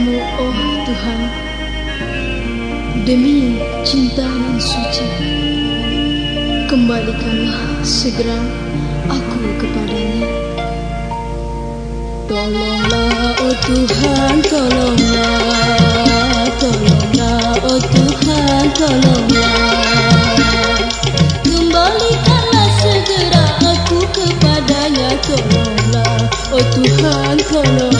Tuhan Demi cinta nan suci Kembalikanlah segera aku kepadanya. Tolonglah oh Tuhan tolonglah Tolonglah oh Tuhan tolonglah oh Tuhan tolonglah